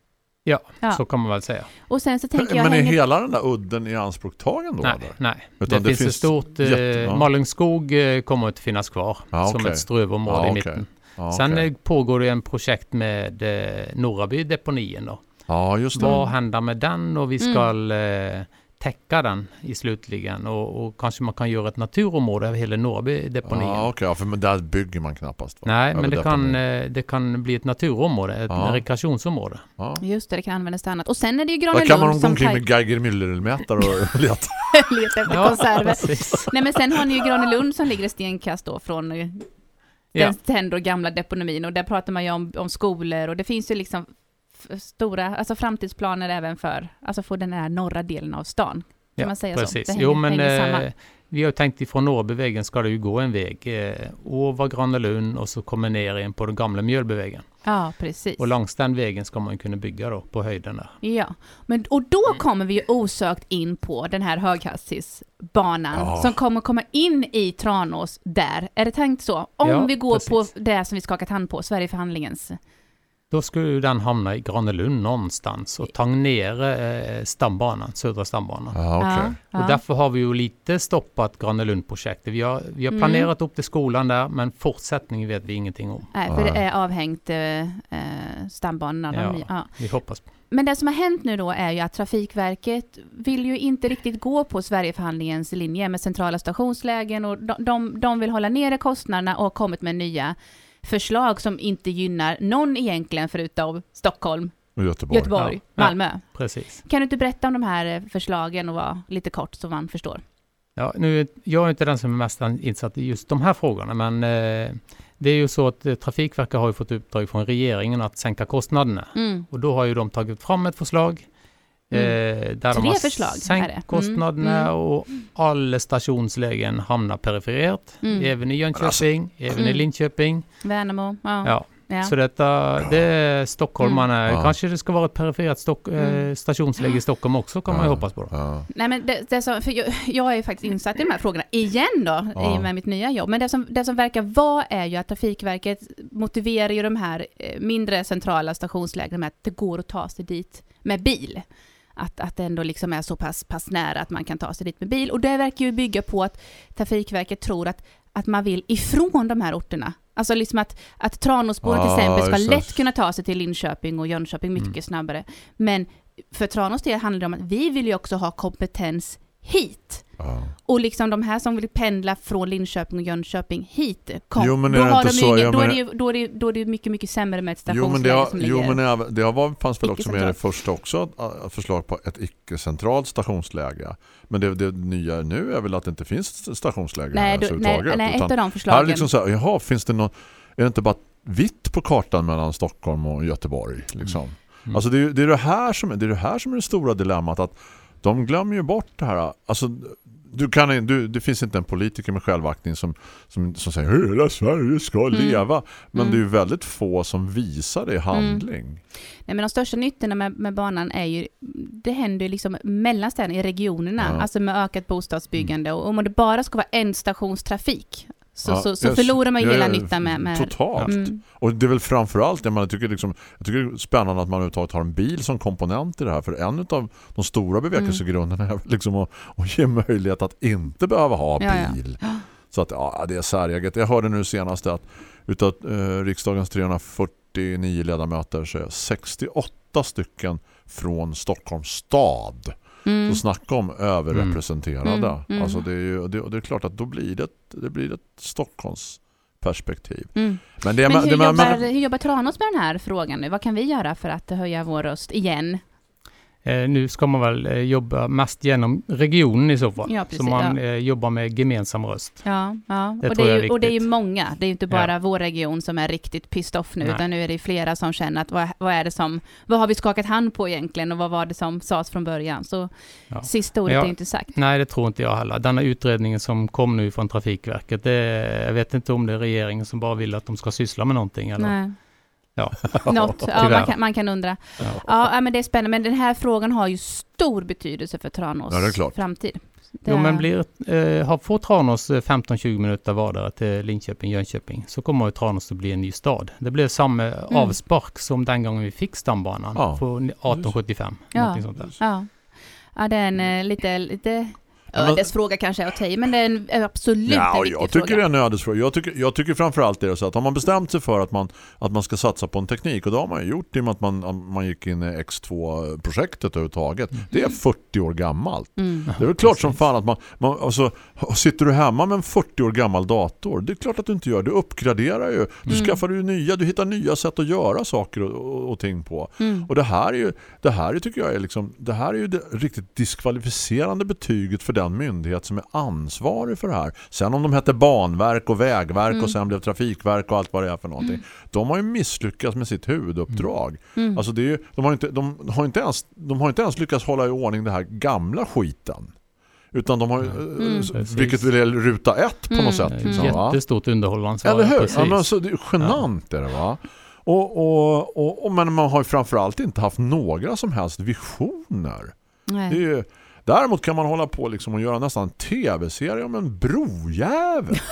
Ja, Ja. så kan man väl säga. Och sen så tänker jag... Men är hänger- hela den där udden i anspråktagen då? Nej, eller? nej. Utan det, det finns, ett stort... jätte- eh, ja. Malungsskog eh, kommer att finnas kvar Ja, som ett strövområde Ja, i mitten. Ja, Sen eh, pågår det en projekt med eh, Norraby deponien då. ja, just det. Vad händer med den och vi Mm. ska eh, täcka den i slutligen och, och kanske man kan göra ett naturområde över hela Norraby deponien. Ja, okej. Ja, för där bygger man knappast. Va? Nej, Över men det kan, eh, det kan bli ett naturområde, ett Ja. rekreationsområde. Ja. Just det, det kan användas till annat. Och sen är det ju Där kan man Granelund gå som omkring med Geiger Müller-mätare och leta. letar efter konserver. precis. Nej men sen har ni ju Granelund som ligger i stenkast då från eh, Ja. den tänd gamla deponomin och där pratar man ju om, om skolor och det finns ju liksom stora, alltså framtidsplaner även för, alltså för den här norra delen av stan. Kan Ja, man säga precis. så? Det jo, hänger- men hänger eh, vi har tänkt ifrån Norrbyvägen ska det ju gå en väg eh, över Granelund och så kommer ner igen på den gamla Mjölbyvägen. Ja, precis. Och längs den vägen ska man kunna bygga då på höjden där. Ja, men, och då Mm. kommer vi ju osökt in på den här höghastighetsbanan Ja. som kommer komma in i Tranås där. Är det tänkt så? Om Ja, vi går precis. på det som vi skakat hand på, Sverigeförhandlingens. Då skulle ju den hamna i Granelund någonstans och ta ner eh, stambanan, södra stambanan. Ja, okej. Ja, Och därför har vi ju lite stoppat Granelund-projektet. Vi har, vi har Mm. planerat upp till skolan där, men fortsättningen vet vi ingenting om. Nej, för det är avhängt eh, eh, stambanorna. de Ja. ja. Vi hoppas. Men det som har hänt nu då är ju att Trafikverket vill ju inte riktigt gå på Sverigeförhandlingens linje med centrala stationslägen och de, de, de vill hålla nere kostnaderna och har kommit med nya förslag som inte gynnar någon egentligen förutom Stockholm Och Göteborg. Göteborg, Ja. Malmö. Precis. Kan du inte berätta om de här eh, förslagen och vara lite kort så man förstår? Ja, nu, jag är inte den som är mest insatt i just de här frågorna, men eh, det är ju så att eh, Trafikverket har ju fått uppdrag från regeringen att sänka kostnaderna. Mm. Och då har ju de tagit fram ett förslag eh, där de Tre har förslag är det. sänkt Mm, kostnaderna mm. och alla stationslägen hamnar perifert. Mm. Även i Jönköping, även i Mm. Linköping. Värnamo, ja. Ja. ja. Så detta, det är stockholmarna. Mm. Kanske det ska vara ett perifert stock, eh, Mm. stationsläge i Stockholm också, kan man ju hoppas på. Ja. Nej men det, det som, för jag, jag är ju faktiskt insatt i de här frågorna igen då, Ja. i och med mitt nya jobb. Men det som, det som verkar vara är ju att Trafikverket motiverar ju de här eh, mindre centrala stationslägena med att det går att ta sig dit med bil. Att, att det ändå liksom är så pass, pass nära att man kan ta sig dit med bil. Och det verkar ju bygga på att Trafikverket tror att, att man vill ifrån de här orterna. Alltså liksom att, att Tranåsborna till Ah, exempel ska det. lätt kunna ta sig till Linköping och Jönköping mycket Mm. snabbare. Men för Tranås del handlar det om att vi vill ju också ha kompetens hit. Ja. Och liksom de här som vill pendla från Linköping och Jönköping hit, kom, Jo, men då, är det har de så? är det då, är det, då är det mycket, mycket sämre med ett Jo men, stationsläge det, har, som jo, men även- det var, fanns väl också med det första också att förslag på ett icke-centralt stationsläge. Men det, det nya nu är väl att det inte finns stationsläge nej, här då, nej, nej, ett av de Här är förslagen. liksom så här, jaha, finns det någon, är det inte bara vitt på kartan mellan Stockholm och Göteborg liksom? Mm. Alltså det är, det är det här som är det är det här som är det stora dilemmat att de glömmer ju bort det här. Alltså du kan du, det finns inte en politiker med självaktning som, som, som säger hela Sverige ska Mm. leva. Men Mm. det är ju väldigt få som visar det i handling. Nej, men de största nyttorna med, med banan är ju, det händer ju liksom mellan städerna, i regionerna, Ja. alltså med ökat bostadsbyggande. Och om det bara ska vara en stationstrafik, så, Ja, så, så förlorar man ju hela nyttan med... med Totalt. Mm. Och det är väl framförallt, jag, menar, jag, tycker liksom, jag tycker det är spännande att man överhuvudtaget har en bil som komponent i det här. För en av de stora bevekelsegrunderna är liksom att, att ge möjlighet att inte behöva ha Ja, ja. bil. Så att ja, det är särjeget. Jag hörde nu senast att utav eh, riksdagens 349 ledamöter så är 68 stycken från Stockholms stad. Mm. Så snacka om överrepresenterade. Mm, mm. Alltså det är ju det, det är klart att då blir det, det blir ett Stockholms perspektiv. Mm. Men, det, Men hur, det, jobbar, hur jobbar Tranås med den här frågan nu? Vad kan vi göra för att höja vår röst igen? Eh, nu ska man väl eh, jobba mest genom regionen i så fall. Ja, precis, så man ja. eh, jobbar med gemensam röst. Ja, ja. Det och, det är ju, och det är ju många. Det är ju inte bara vår region som är riktigt pissed off nu, Nej. utan nu är det flera som känner att vad, vad är det som, vad har vi skakat hand på egentligen och vad var det som sades från början? Så Ja. sista ordet jag- är inte sagt. Nej, det tror inte jag heller. Denna utredningen som kom nu från Trafikverket, det, jag vet inte om det är regeringen som bara vill att de ska syssla med någonting. Eller? Nej. Ja. Något, ja, man, kan, man kan undra. Ja. Ja, men det är spännande. Men den här frågan har ju stor betydelse för Tranås Ja, framtid. Det Jo, men blir, eh, har, får Tranås eh, 15-20 minuter vardera till Linköping, Jönköping, så kommer ju Tranås att bli en ny stad. Det blir samma Mm. avspark som den gången vi fick stambanan Ja. på 1875. Ja. Sånt där. Ja. ja, det är en eh, lite, lite ödesfråga kanske är att ta men det är en, absolut Ja, en viktig jag tycker fråga. det är en ödesfråga. Jag tycker, jag tycker framförallt det är så att har man bestämt sig för att man, att man ska satsa på en teknik och det har man ju gjort i och med att man, man gick in i X2-projektet överhuvudtaget. Det är 40 år gammalt. Mm. Det är väl klart som fan att man, man alltså, sitter du hemma med en 40 år gammal dator, det är klart att du inte gör. Du uppgraderar ju. Du Mm. skaffar ju nya, du hittar nya sätt att göra saker och, och, och ting på. Mm. Och det här är ju, det här är, tycker jag är liksom, det här är ju det riktigt diskvalificerande betyget för den myndighet som är ansvarig för det här. Sen om de hette Banverk och Vägverk Mm. och sen blev Trafikverk och allt vad det är för någonting. De har ju misslyckats med sitt huvuduppdrag. Mm. Alltså det är ju, de, har inte, de, har inte ens, de har inte ens lyckats hålla i ordning det här gamla skiten. Utan de har Mm. eh, Precis. vilket vill är ruta ett på Mm. något sätt. Eh, Liksom, va? Jättestort underhållaransvar. Eller hur? Ja, men alltså, det är genant är det va? Och, och, och, och, men man har ju framförallt inte haft några som helst visioner. Nej. Det är ju, däremot kan man hålla på liksom och göra nästan en tv-serie om en brojävel.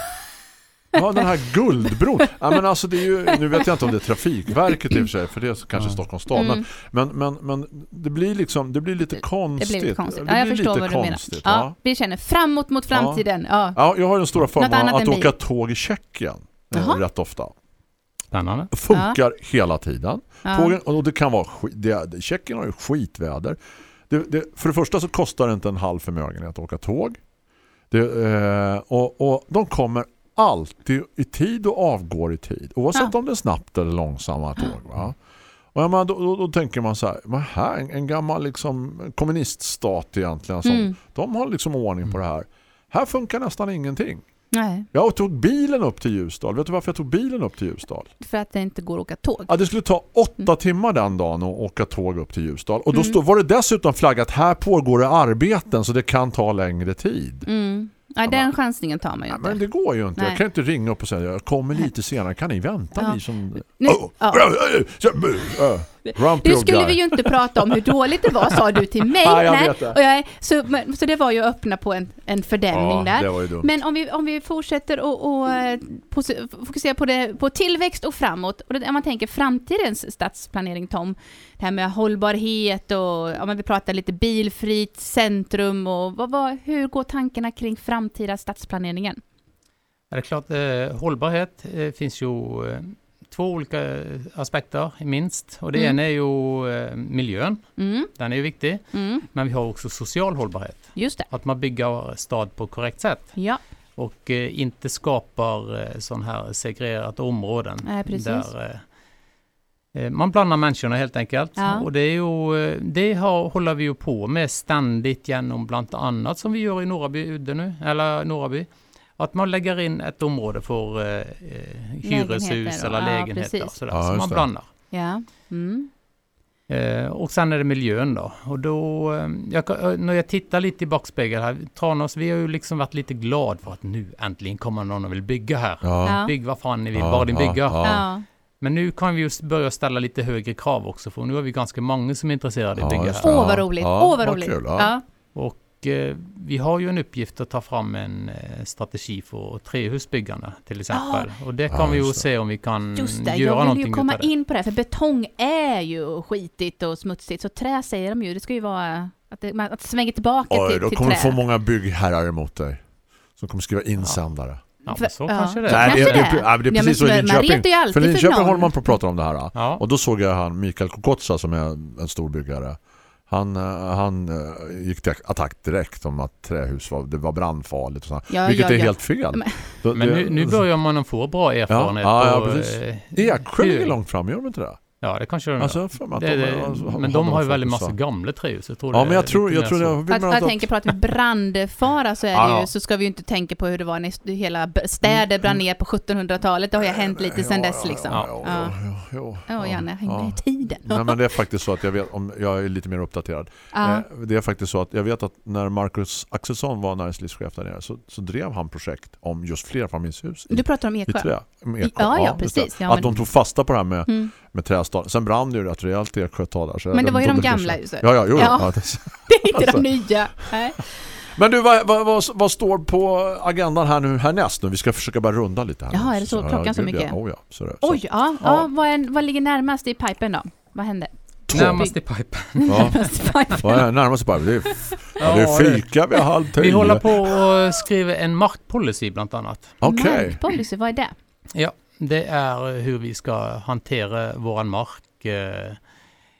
Ja, den här guldbron. Ja, men alltså det är ju, nu vet jag inte om det är Trafikverket i och för sig, för det är kanske Ja. Stockholms stad. Mm. Men, men, men, men det blir liksom, det blir lite Det konstigt. blir lite konstigt. Det Ja, jag förstår lite vad du menar. Ja, vi känner framåt mot framtiden. Ja. Ja, jag har den stora förmånen att åka bil. tåg i Tjeckien eh, Jaha. rätt ofta. Spännande. Funkar hela tiden. Tågen, och det kan vara skit, det, det, Tjeckien har ju skitväder. Det, det, för det första så kostar det inte en halv förmögenhet att åka tåg. Det, eh, och, och de kommer alltid i tid och avgår i tid. Oavsett Ja. om det är snabbt eller långsamma tåg. Va? Och jag menar, då, då, då tänker man så här, men här en, en gammal liksom kommuniststat egentligen som, Mm. de har liksom ordning på det här. Här funkar nästan ingenting. Nej, Jag tog bilen upp till Ljusdal. Vet du varför jag tog bilen upp till Ljusdal? för att det inte går att åka tåg. Ja, det skulle ta åtta timmar den dagen att åka tåg upp till Ljusdal. Och då Mm. stod, var det dessutom flaggat här pågår det arbeten så det kan ta längre tid. Mm. Nej, den chansningen tar man ju inte. men det går ju inte. Nej. Jag kan inte ringa upp och säga jag kommer lite senare. Kan ni vänta Ja. ni som... Nu- Oh, ja. Grumpy Nu skulle guy. vi ju inte prata om hur dåligt det var, sa du till mig. Ja, jag vet det. Och jag, så, men- så det var ju att öppna på en, en fördämning Ja, där. Men om vi, om vi fortsätter och, och eh, fokusera på, det, på tillväxt och framåt, och det, om man tänker framtidens stadsplanering Tom, det här med hållbarhet och ja, men vi pratar lite bilfritt centrum och vad, vad, hur går tankarna kring framtida stadsplaneringen? Ja, Det är klart, eh, hållbarhet eh, finns ju eh, två olika aspekter minst. Och det Mm. ena är ju eh, miljön, Mm, den är ju viktig. mm, Men vi har också social hållbarhet. just det. Att man bygger stad på korrekt sätt Ja, och eh, inte skapar eh, sån här segregerat områden. Nej. Där, man blandar människorna helt enkelt. Ja. Och det, är ju, det har, håller vi ju på med ständigt genom bland annat som vi gör i Norraby udde nu, eller Norraby. Att man lägger in ett område för eh, eh, hyreshus eller ja, lägenheter. precis. sådär, Ja, så man blandar. ja. Mm. Eh, och sen är det miljön då. Och då, eh, jag, eh, när jag tittar lite i backspegeln här, Tranås, vi har ju liksom varit lite glad för att nu äntligen kommer någon och vill bygga här. Ja. Ja. Bygg vad fan ni vill, Ja, bara ni ja, bygga. ja. Ja. Men nu kan vi just börja ställa lite högre krav också, för nu är vi ganska många som är intresserade av att bygga här. Åh vad roligt, Ja, åh vad roligt. Och vi har ju en uppgift att ta fram en eh, strategi för trähusbyggande till exempel. Och det kan Ja, vi ju se om vi kan Just det, göra jag vill någonting ju komma in på det, för betong är ju skitigt och smutsigt, så trä säger de ju, det ska ju vara att det, att det svänger tillbaka Oj, till, då till kommer du trä. få många byggherrar emot dig. Som kommer skriva insändare. Ja, För- men så ja. kanske det är. Nej, det, det, det. det, ja, är Ja, men precis så i Linköping. För för Linköping någon. håller man på att prata om det här. Ja. Och då såg jag han Mikael Kokotsa som är en stor byggare. Han, eh, han eh, gick till attack direkt om att trähus var, det var brandfarligt. Och sånt. Ja, Vilket ja, är ja. helt fel. Men- Då- Men det- nu, nu börjar man få bra erfarenhet. Ja, ja, precis. eh, Eksjö ligger hur- långt fram, gör de inte det? Ja, det kanske de gör. Alltså, jag för att det, de- det, alltså, men de har ju väldigt massa gamla trähus. Jag tror Ja, det men är jag tror, jag tror det. så. Jag Att, jag att- tänker pratar vi brandfara så är Ja, det ju, så ska vi ju inte tänka på hur det var när hela städer brann ner på 1700-talet. Det har ju hänt lite sedan dess ja, liksom. Ja, Ja, ja, ja, ja, Ja, Janne, häng ja. med i tiden. Nej men det är faktiskt så att jag vet, om jag är lite mer uppdaterad. Ja. Eh, Det är faktiskt så att jag vet att när Marcus Axelsson var näringslivschef där nere så, så drev han projekt om just flerfamiljshus Du pratar om i Eksjö? trä. med Eksjö. Ja, ja, precis. Att de tog fasta på det här med, Mm. Med trästaden. Sen brann det ju rätt rejält i. Så jag Men det var ju inte de gamla finns- husen. Ja, ja, jo, Ja. ja. det- Det är inte Alltså. de nya. Nej. Men du, vad, vad, vad, vad står på agendan här nu härnäst nu? Vi ska försöka bara runda lite här. Jaha, nu. är det så? ja, Klockan så gud, mycket? Ja, oh, ja. Så, så. Oj, ja. ja. Ja. Vad, är, vad ligger närmast i pipen då? Vad händer? Närmast i pipen. Ja. Närmast i pipen. Det är, ja, det Ja, är fika vid halv tio. Vi håller på att skriva en markpolicy bland annat. Okej. Markpolicy, vad är det? Ja, det är hur vi ska hantera våran mark eh,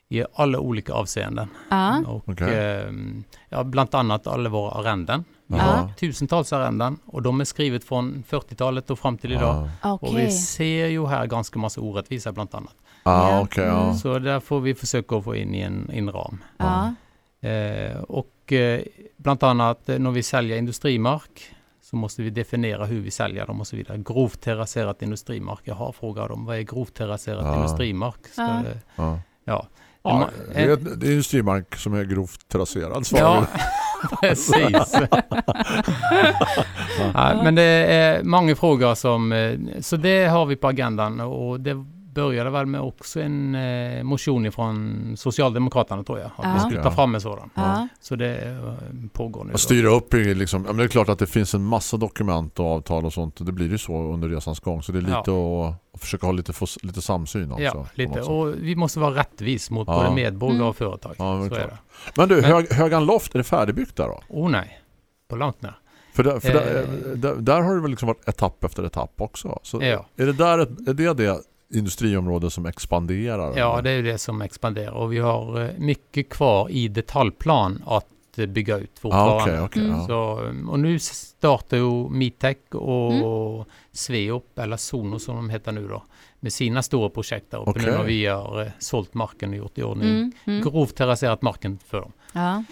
i alla olika avseenden. Ja. Och, Okej. eh, ja, bland annat alla våra arrenden. Har tusentals arrenden och de är skrivet från 40-talet och fram till idag. Ja. Och vi ser ju här ganska massa orättvisa bland annat. Ah, Ja. ja. Mm. Så där får vi försöka få in i en, i en ram. Ja. Eh, och eh, bland annat när vi säljer industrimark så måste vi definiera hur vi säljer dem och så vidare. Grovt terrasserat industrimark. Jag har frågat dem, vad är grovt terrasserat Ja. industrimark? Ska Ja. det- ja. ja. Det, är, det är industrimark som är grovt terrasserad. svarar Ja, precis. ja, men det är många frågor som, eh, så det har vi på agendan och det började väl med också en eh, motion från Socialdemokraterna tror jag. Att Ja. vi skulle ta fram en sådan. Ja. Så det eh, pågår nu. Då. styra upp liksom, men det är klart att det finns en massa dokument och avtal och sånt. Det blir ju så under resans gång. Så det är lite Ja. att, att försöka ha lite, få, lite samsyn också. Ja, lite. Och vi måste vara rättvis mot Ja. både medborgare Mm. och företag. Ja, men så är det. Men du, Men- Hög, Högan Loft, är det färdigbyggt där då? Oh nej, på långt när. För, där, för där, Eh. där, där har det väl liksom varit etapp efter etapp också. Så Ja. är det där är det det industriområde som expanderar? Ja, eller? det är ju det som expanderar och vi har eh, mycket kvar i detaljplan att eh, bygga ut Ja, fortfarande. okej, okej. Mm. ja. Så, och nu startar ju Mitec och Mm. Sveop, eller Sono som de heter nu då, med sina stora projekt där uppe Okej. nu när vi har eh, sålt marken och gjort i ordning. Mm, mm. Grovt terrasserat marken för dem. Ja.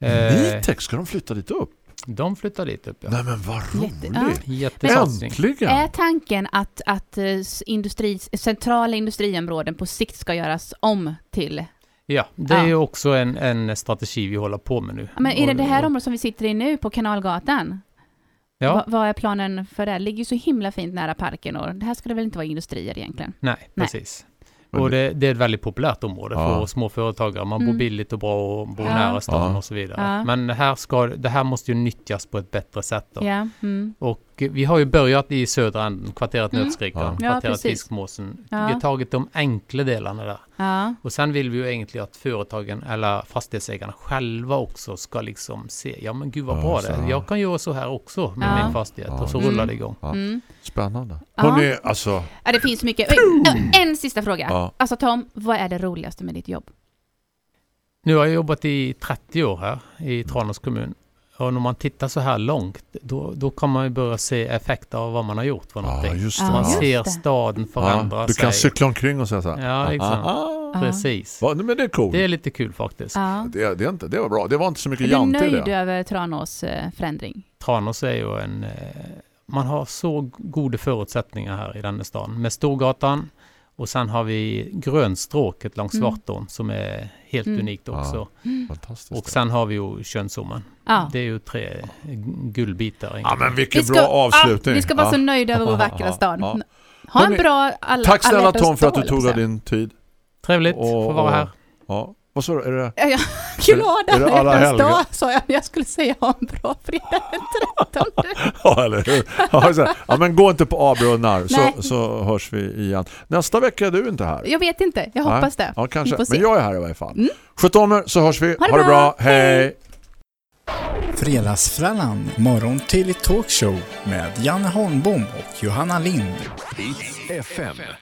Eh, Nitex, ska de flytta dit upp? De flyttar dit upp ja. Nej men vad Jätte- roligt! ja. Äntligen! Är tanken att, att eh, industri, centrala industriområden på sikt ska göras om till... Ja, det är Ja. ju också en, en strategi vi håller på med nu. Ja, Men är det det här området som vi sitter i nu på Kanalgatan? Ja, Va, vad är planen för det? Det ligger ju så himla fint nära parken och det här ska det väl inte vara industrier egentligen? nej, Nej. precis. Men Och det, det är ett väldigt populärt område Ja. för småföretagare. Man Mm. bor billigt och bra och bor Ja. nära stan Ja. och så vidare. Ja. Men här ska, det här måste ju nyttjas på ett bättre sätt. Då. Ja, mm. Och vi har ju börjat i södra änden, kvarteret Mm. Nötskrikan, Ja. Ja, kvarteret precis. Fiskmåsen. Ja. Vi har tagit de enkla delarna där. ja. Och sen vill vi ju egentligen att företagen eller fastighetsägarna själva också ska liksom se, ja men gud vad Ja, bra det är. Jag kan göra så här också med Ja. min fastighet Ja. och så Mm. rullar det igång. Ja. Mm. Spännande. Ja. Hörrni, alltså... Ja, det finns mycket. En sista fråga. Ja. Alltså Tom, vad är det roligaste med ditt jobb? Nu har jag jobbat i 30 år här i Tranås kommun. Och när man tittar så här långt, då, då kan man ju börja se effekter av vad man har gjort för Ja, någonting. just det. Ja, man just ser det. staden Ja, förändra du kan sig. cykla omkring och säga så här. Ja, liksom. Ah, Ja. Precis. Va, men det är coolt. Det är lite kul faktiskt. Ja. Det, det, är inte, det var bra. Det var inte så Är mycket du jante i nöjd det. över Tranås eh, förändring? Tranås är ju en... eh, Man har så goda förutsättningar här i denna stan. Med Storgatan och sen har vi grönstråket längs Mm. Svartån som är helt Mm. unikt också. Fantastiskt. Och sen har vi ju Könsommen. Ja. Det är ju tre guldbitar. ja, men vilken Vi ska- bra avslutning. Ah, vi ska vara ja. så nöjda över vår Ja, vackra ja, stad. ja. Ha en bra alla, Tack snälla alla Tom för att du tog dag, av din tid. Trevligt Och- att få vara här. Ja. Vad sa du? Är det... Ja, ja. Glada hjärtans dag sa jag, jag skulle säga ha en bra fredag den 13. Ja, eller hur? Ja, ja, men gå inte på avbrunnar så, så hörs vi igen. Nästa vecka är du inte här. Jag vet inte, jag Nej. hoppas det. Ja, kanske. Men jag är här i varje fall. Mm. Sköt om er så hörs vi. Ha det ha det bra. bra. Hej! Fredagsfrallan, morgon till talkshow med Janne Holmbom och Johanna Lind. FM.